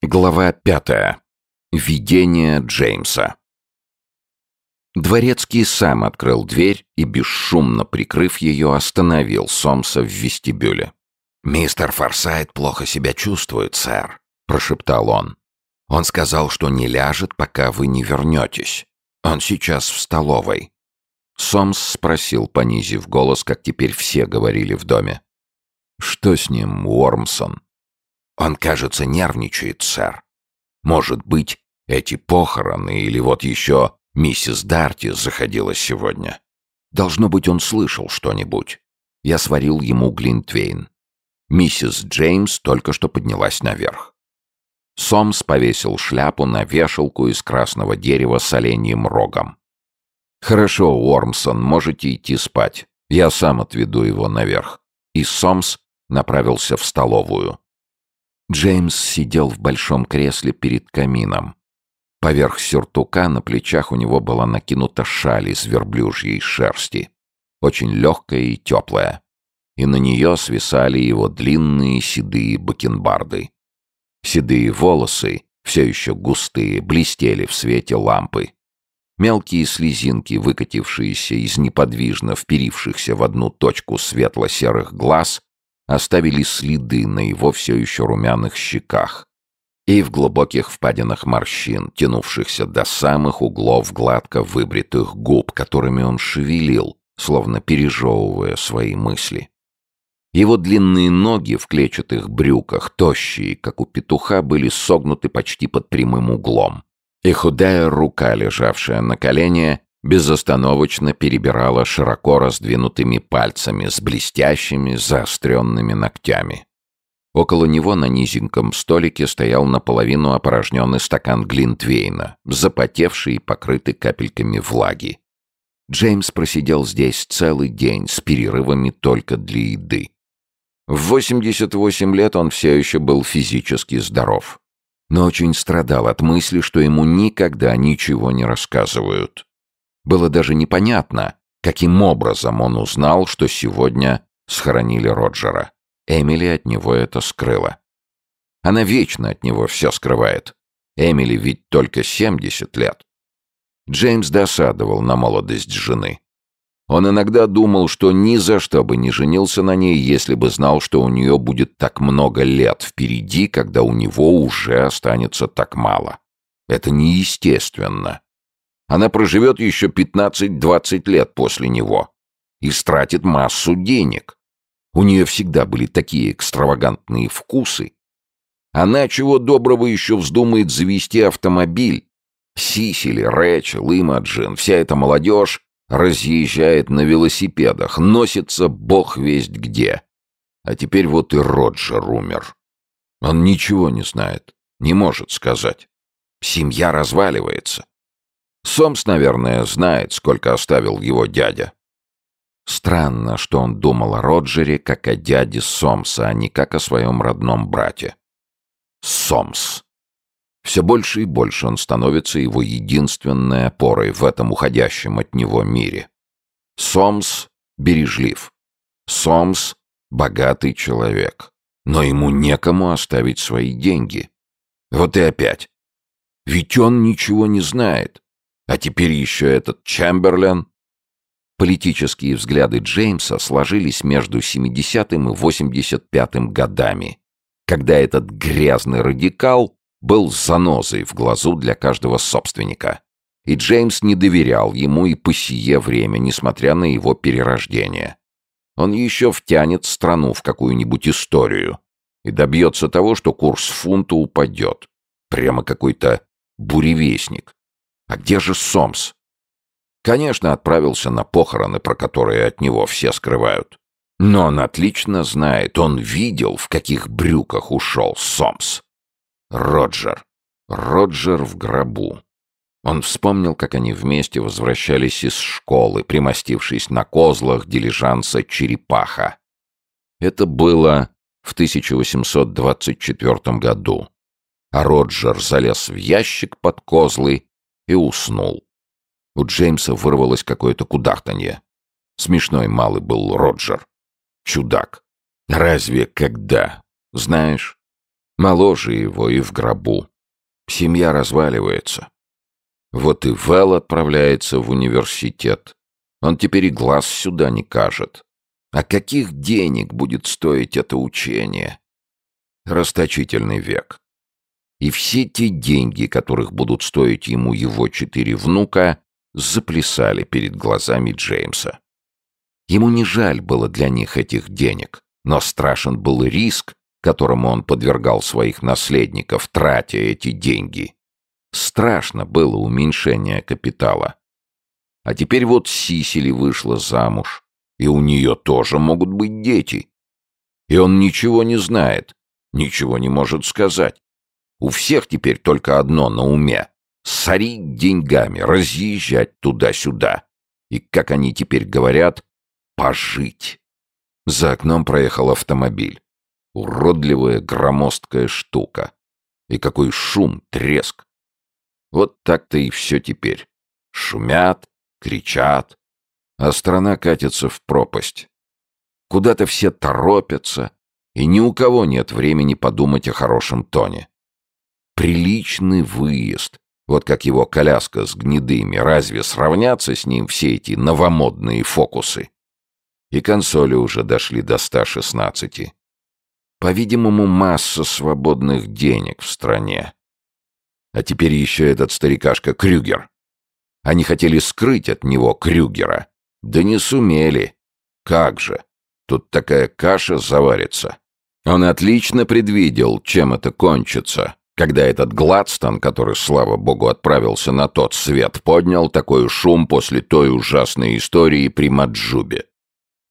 Глава пятая. Видение Джеймса. Дворецкий сам открыл дверь и, бесшумно прикрыв ее, остановил Сомса в вестибюле. «Мистер Форсайт плохо себя чувствует, сэр», — прошептал он. «Он сказал, что не ляжет, пока вы не вернетесь. Он сейчас в столовой». Сомс спросил, понизив голос, как теперь все говорили в доме. «Что с ним, Уормсон?» Он, кажется, нервничает, сэр. Может быть, эти похороны или вот еще миссис Дарти заходила сегодня. Должно быть, он слышал что-нибудь. Я сварил ему глинтвейн. Миссис Джеймс только что поднялась наверх. Сомс повесил шляпу на вешалку из красного дерева с оленьим рогом. «Хорошо, Уормсон, можете идти спать. Я сам отведу его наверх». И Сомс направился в столовую. Джеймс сидел в большом кресле перед камином. Поверх сюртука на плечах у него была накинута шаль из верблюжьей шерсти, очень легкая и теплая, и на нее свисали его длинные седые бакенбарды. Седые волосы, все еще густые, блестели в свете лампы. Мелкие слезинки, выкатившиеся из неподвижно вперившихся в одну точку светло-серых глаз, оставили следы на его все еще румяных щеках и в глубоких впадинах морщин, тянувшихся до самых углов гладко выбритых губ, которыми он шевелил, словно пережевывая свои мысли. Его длинные ноги в клетчатых брюках, тощие, как у петуха, были согнуты почти под прямым углом. И худая рука, лежавшая на колене, безостановочно перебирала широко раздвинутыми пальцами с блестящими заостренными ногтями. Около него на низеньком столике стоял наполовину опорожненный стакан Глинтвейна, запотевший и покрытый капельками влаги. Джеймс просидел здесь целый день с перерывами только для еды. В 88 лет он все еще был физически здоров, но очень страдал от мысли, что ему никогда ничего не рассказывают. Было даже непонятно, каким образом он узнал, что сегодня схоронили Роджера. Эмили от него это скрыла. Она вечно от него все скрывает. Эмили ведь только 70 лет. Джеймс досадовал на молодость жены. Он иногда думал, что ни за что бы не женился на ней, если бы знал, что у нее будет так много лет впереди, когда у него уже останется так мало. Это неестественно. Она проживет еще 15-20 лет после него и стратит массу денег. У нее всегда были такие экстравагантные вкусы. Она чего доброго еще вздумает завести автомобиль. Сисили, Рэчел, Имаджин, вся эта молодежь разъезжает на велосипедах, носится бог весть где. А теперь вот и Роджер умер. Он ничего не знает, не может сказать. Семья разваливается. Сомс, наверное, знает, сколько оставил его дядя. Странно, что он думал о Роджере как о дяде Сомса, а не как о своем родном брате. Сомс. Все больше и больше он становится его единственной опорой в этом уходящем от него мире. Сомс бережлив. Сомс — богатый человек. Но ему некому оставить свои деньги. Вот и опять. Ведь он ничего не знает. А теперь еще этот Чемберлен. Политические взгляды Джеймса сложились между 70-м и 85-м годами, когда этот грязный радикал был занозой в глазу для каждого собственника. И Джеймс не доверял ему и по сие время, несмотря на его перерождение. Он еще втянет страну в какую-нибудь историю и добьется того, что курс фунта упадет. Прямо какой-то буревестник. А где же Сомс? Конечно, отправился на похороны, про которые от него все скрывают. Но он отлично знает, он видел, в каких брюках ушел Сомс. Роджер. Роджер в гробу. Он вспомнил, как они вместе возвращались из школы, примостившись на козлах дилижанса «Черепаха». Это было в 1824 году. А Роджер залез в ящик под козлы и уснул. У Джеймса вырвалось какое-то кудахтанье. Смешной малый был Роджер. Чудак. Разве когда? Знаешь? Моложе его и в гробу. Семья разваливается. Вот и Вэл отправляется в университет. Он теперь и глаз сюда не кажет. А каких денег будет стоить это учение? Расточительный век. И все те деньги, которых будут стоить ему его четыре внука, заплясали перед глазами Джеймса. Ему не жаль было для них этих денег, но страшен был риск, которому он подвергал своих наследников, тратя эти деньги. Страшно было уменьшение капитала. А теперь вот Сисили вышла замуж, и у нее тоже могут быть дети. И он ничего не знает, ничего не может сказать. У всех теперь только одно на уме — сорить деньгами, разъезжать туда-сюда. И, как они теперь говорят, пожить. За окном проехал автомобиль. Уродливая громоздкая штука. И какой шум, треск. Вот так-то и все теперь. Шумят, кричат, а страна катится в пропасть. Куда-то все торопятся, и ни у кого нет времени подумать о хорошем тоне. Приличный выезд, вот как его коляска с гнедыми, разве сравнятся с ним все эти новомодные фокусы? И консоли уже дошли до 116. По-видимому, масса свободных денег в стране. А теперь еще этот старикашка Крюгер. Они хотели скрыть от него Крюгера. Да не сумели. Как же. Тут такая каша заварится. Он отлично предвидел, чем это кончится, когда этот Гладстон, который, слава богу, отправился на тот свет, поднял такой шум после той ужасной истории при Маджубе.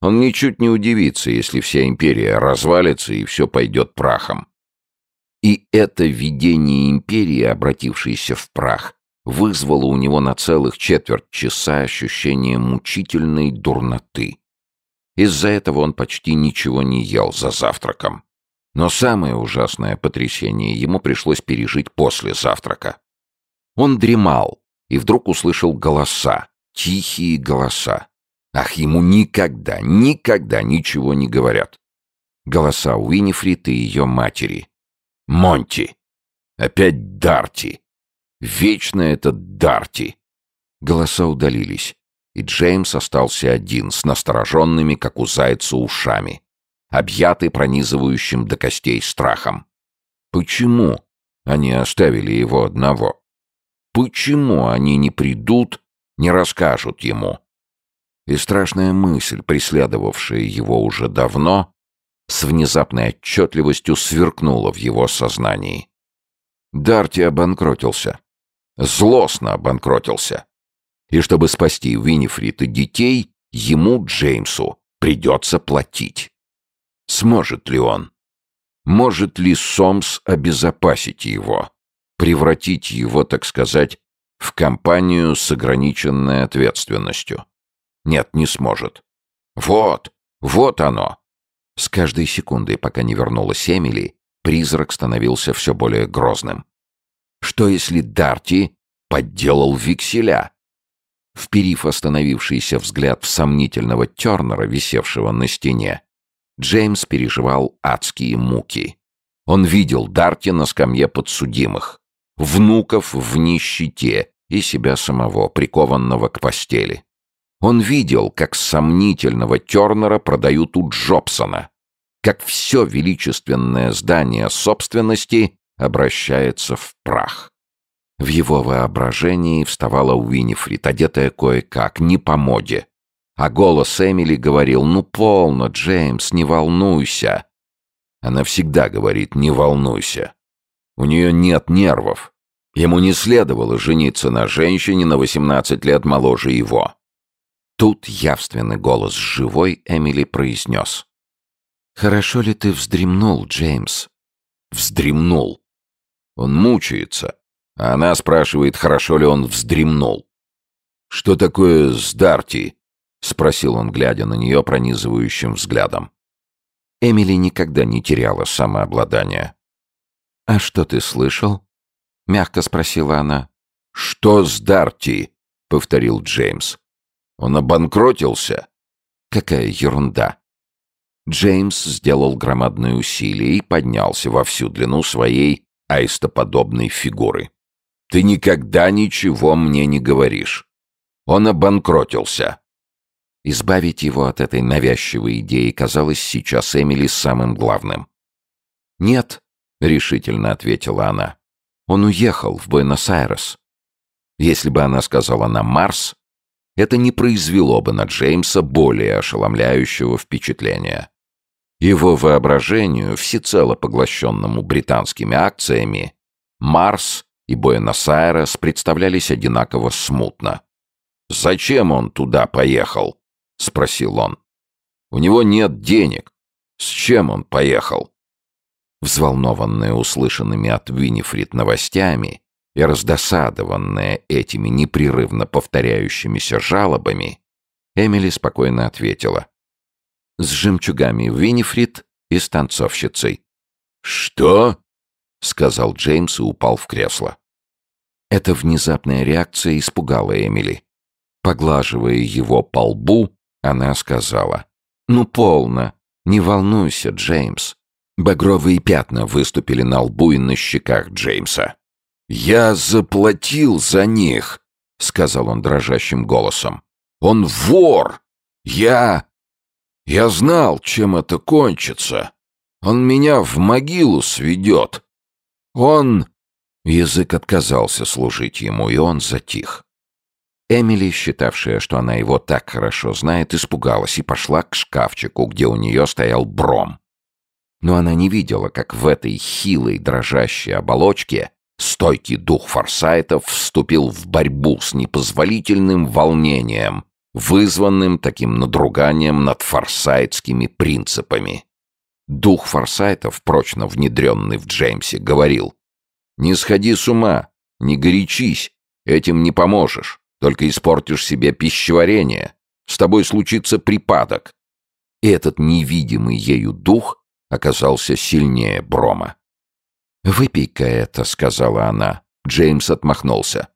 Он ничуть не удивится, если вся империя развалится и все пойдет прахом. И это видение империи, обратившейся в прах, вызвало у него на целых четверть часа ощущение мучительной дурноты. Из-за этого он почти ничего не ел за завтраком. Но самое ужасное потрясение ему пришлось пережить после завтрака. Он дремал и вдруг услышал голоса, тихие голоса. Ах, ему никогда, никогда ничего не говорят. Голоса Уинифрид и ее матери. Монти. Опять Дарти. Вечно этот Дарти. Голоса удалились, и Джеймс остался один, с настороженными, как у зайца, ушами, объятый пронизывающим до костей страхом. Почему они оставили его одного? Почему они не придут, не расскажут ему? И страшная мысль, преследовавшая его уже давно, с внезапной отчетливостью сверкнула в его сознании. Дарти обанкротился злостно обанкротился. И чтобы спасти Винифрид и детей, ему, Джеймсу, придется платить. Сможет ли он? Может ли Сомс обезопасить его? Превратить его, так сказать, в компанию с ограниченной ответственностью? Нет, не сможет. Вот, вот оно. С каждой секундой, пока не вернулась Эмили, призрак становился все более грозным. Что если Дарти подделал векселя? Вперив остановившийся взгляд в сомнительного Тернера, висевшего на стене, Джеймс переживал адские муки. Он видел Дарти на скамье подсудимых, внуков в нищете и себя самого, прикованного к постели. Он видел, как сомнительного Тернера продают у Джобсона, как все величественное здание собственности обращается в прах. В его воображении вставала Уинифрид, одетая кое-как, не по моде. А голос Эмили говорил «Ну полно, Джеймс, не волнуйся». Она всегда говорит «не волнуйся». У нее нет нервов. Ему не следовало жениться на женщине на 18 лет моложе его. Тут явственный голос живой Эмили произнес. «Хорошо ли ты вздремнул, Джеймс?» «Вздремнул. Он мучается. А она спрашивает, хорошо ли он вздремнул. «Что такое с Дарти?» — спросил он, глядя на нее пронизывающим взглядом. Эмили никогда не теряла самообладания. «А что ты слышал?» — мягко спросила она. «Что с Дарти?» — повторил Джеймс. «Он обанкротился?» «Какая ерунда!» Джеймс сделал громадное усилие и поднялся во всю длину своей аистоподобной фигуры. «Ты никогда ничего мне не говоришь. Он обанкротился». Избавить его от этой навязчивой идеи казалось сейчас Эмили самым главным. «Нет», — решительно ответила она. «Он уехал в Буэнос-Айрес». Если бы она сказала на Марс, это не произвело бы на Джеймса более ошеломляющего впечатления. Его воображению, всецело поглощенному британскими акциями, Марс и Буэнос-Айрес представлялись одинаково смутно. «Зачем он туда поехал?» — спросил он. «У него нет денег. С чем он поехал?» Взволнованная услышанными от Винифрид новостями и раздосадованная этими непрерывно повторяющимися жалобами, Эмили спокойно ответила с жемчугами Винифрид и с танцовщицей. «Что?» — сказал Джеймс и упал в кресло. Эта внезапная реакция испугала Эмили. Поглаживая его по лбу, она сказала. «Ну, полно. Не волнуйся, Джеймс». Багровые пятна выступили на лбу и на щеках Джеймса. «Я заплатил за них», — сказал он дрожащим голосом. «Он вор! Я...» Я знал, чем это кончится. Он меня в могилу сведет. Он...» Язык отказался служить ему, и он затих. Эмили, считавшая, что она его так хорошо знает, испугалась и пошла к шкафчику, где у нее стоял бром. Но она не видела, как в этой хилой дрожащей оболочке стойкий дух форсайтов вступил в борьбу с непозволительным волнением, вызванным таким надруганием над форсайтскими принципами. Дух форсайтов, прочно внедренный в Джеймсе, говорил «Не сходи с ума, не горячись, этим не поможешь, только испортишь себе пищеварение, с тобой случится припадок». И этот невидимый ею дух оказался сильнее Брома. «Выпей-ка это», — сказала она. Джеймс отмахнулся.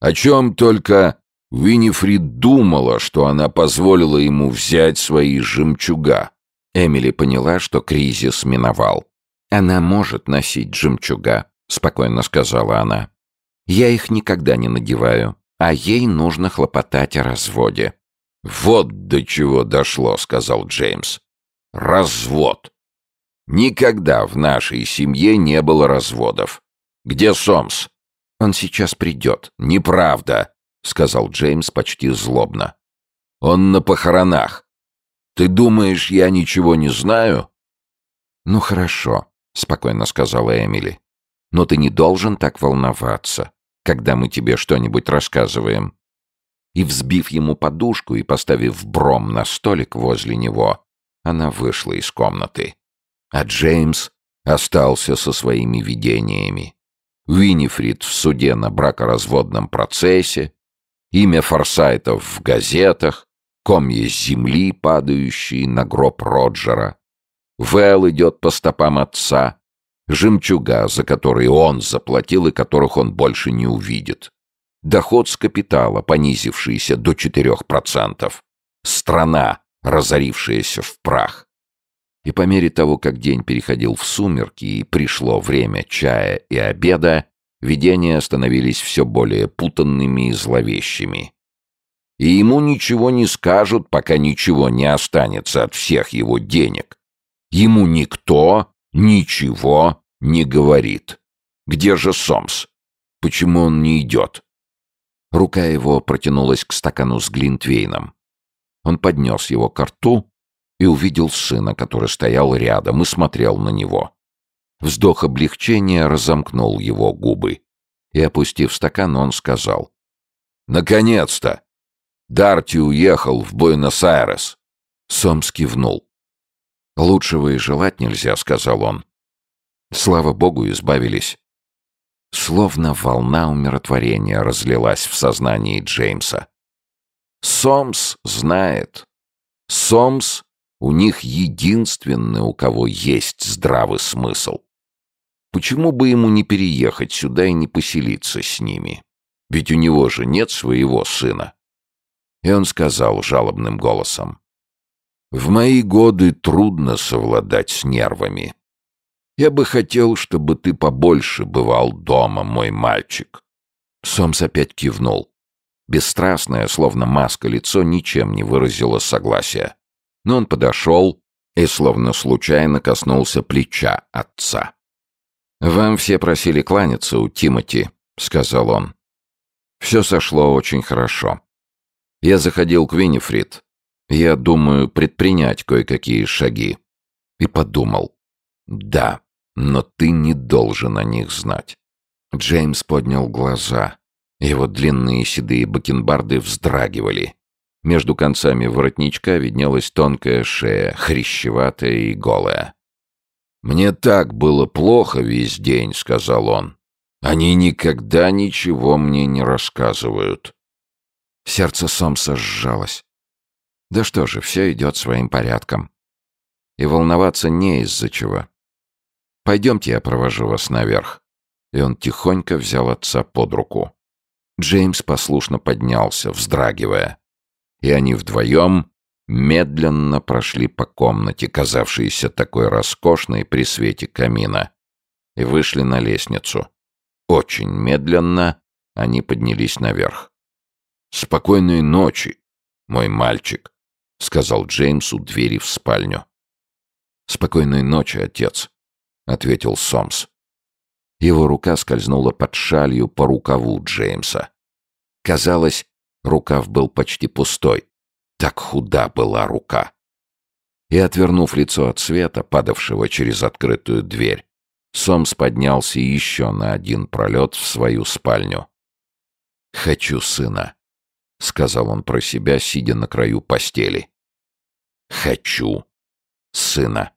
«О чем только...» Винифрид думала, что она позволила ему взять свои жемчуга. Эмили поняла, что кризис миновал. «Она может носить жемчуга», — спокойно сказала она. «Я их никогда не надеваю, а ей нужно хлопотать о разводе». «Вот до чего дошло», — сказал Джеймс. «Развод. Никогда в нашей семье не было разводов. Где Сомс?» «Он сейчас придет». «Неправда. — сказал Джеймс почти злобно. «Он на похоронах. Ты думаешь, я ничего не знаю?» «Ну хорошо», — спокойно сказала Эмили. «Но ты не должен так волноваться, когда мы тебе что-нибудь рассказываем». И, взбив ему подушку и поставив бром на столик возле него, она вышла из комнаты. А Джеймс остался со своими видениями. Винифрид в суде на бракоразводном процессе, Имя Форсайтов в газетах, комья земли, падающие на гроб Роджера. Вэл идет по стопам отца, жемчуга, за которые он заплатил и которых он больше не увидит. Доход с капитала, понизившийся до 4%. Страна, разорившаяся в прах. И по мере того, как день переходил в сумерки и пришло время чая и обеда, видения становились все более путанными и зловещими. И ему ничего не скажут, пока ничего не останется от всех его денег. Ему никто ничего не говорит. Где же Сомс? Почему он не идет? Рука его протянулась к стакану с глинтвейном. Он поднес его к рту и увидел сына, который стоял рядом и смотрел на него. Вздох облегчения разомкнул его губы. И, опустив стакан, он сказал. «Наконец-то! Дарти уехал в Буэнос-Айрес!» Сомс кивнул. «Лучшего и желать нельзя», — сказал он. «Слава богу, избавились». Словно волна умиротворения разлилась в сознании Джеймса. Сомс знает. Сомс у них единственный, у кого есть здравый смысл. Почему бы ему не переехать сюда и не поселиться с ними? Ведь у него же нет своего сына. И он сказал жалобным голосом. В мои годы трудно совладать с нервами. Я бы хотел, чтобы ты побольше бывал дома, мой мальчик. Сомс опять кивнул. Бесстрастное, словно маска, лицо ничем не выразило согласия. Но он подошел и словно случайно коснулся плеча отца. «Вам все просили кланяться у Тимати», — сказал он. «Все сошло очень хорошо. Я заходил к Виннифрид. Я думаю предпринять кое-какие шаги. И подумал. Да, но ты не должен о них знать». Джеймс поднял глаза. Его длинные седые бакенбарды вздрагивали. Между концами воротничка виднелась тонкая шея, хрящеватая и голая. «Мне так было плохо весь день», — сказал он. «Они никогда ничего мне не рассказывают». Сердце Сомса сжалось. Да что же, все идет своим порядком. И волноваться не из-за чего. Пойдемте, я провожу вас наверх. И он тихонько взял отца под руку. Джеймс послушно поднялся, вздрагивая. И они вдвоем медленно прошли по комнате, казавшейся такой роскошной при свете камина, и вышли на лестницу. Очень медленно они поднялись наверх. «Спокойной ночи, мой мальчик», — сказал Джеймс у двери в спальню. «Спокойной ночи, отец», — ответил Сомс. Его рука скользнула под шалью по рукаву Джеймса. Казалось, рукав был почти пустой. Так худа была рука. И, отвернув лицо от света, падавшего через открытую дверь, Сомс поднялся еще на один пролет в свою спальню. «Хочу сына», — сказал он про себя, сидя на краю постели. «Хочу сына».